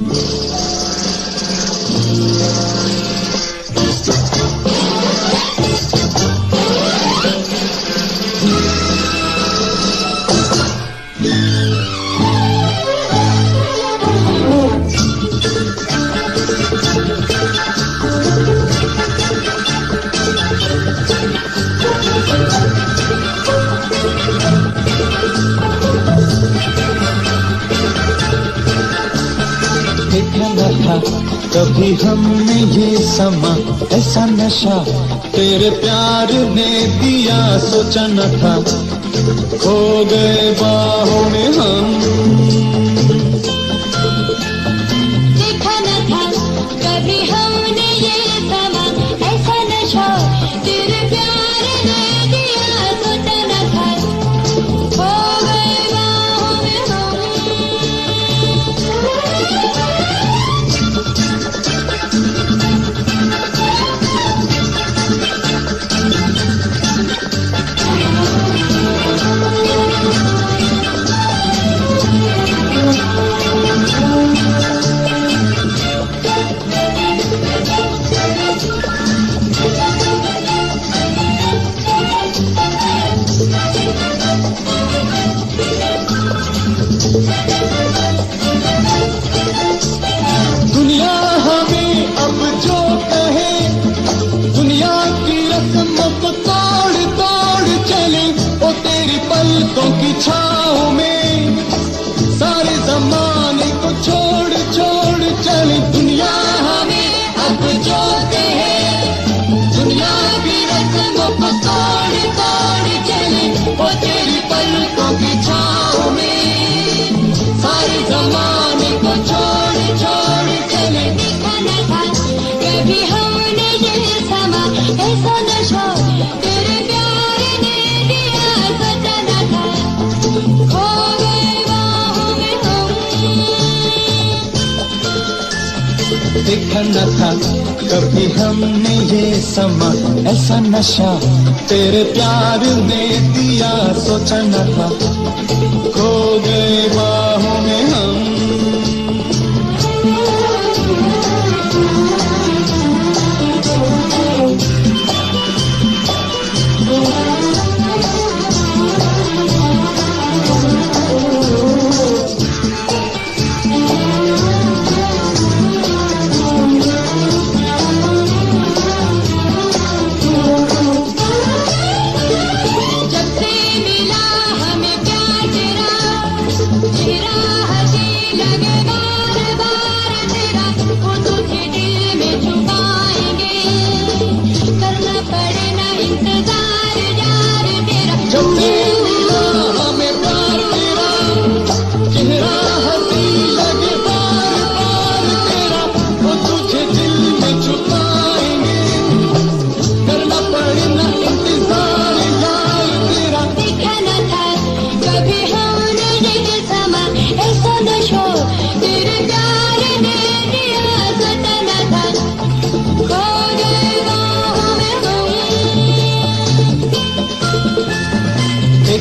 Yeah. कभी हम ये समा, ऐसा नशा तेरे प्यार ने दिया, सोचा न था। खो गए बाहों में हम। देखा न था, कभी हम देखा था कभी हमने ये समा, ऐसा नशा तेरे प्यार ने दिया, सोचा न था। खो गए बाहों में हम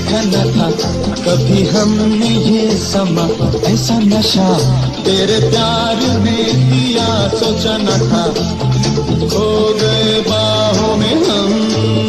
देखा न था, कभी हमने ये समा, ऐसा नशा तेरे प्यार में दिया सोचा न था। खो गए बाहों में हम।